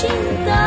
心的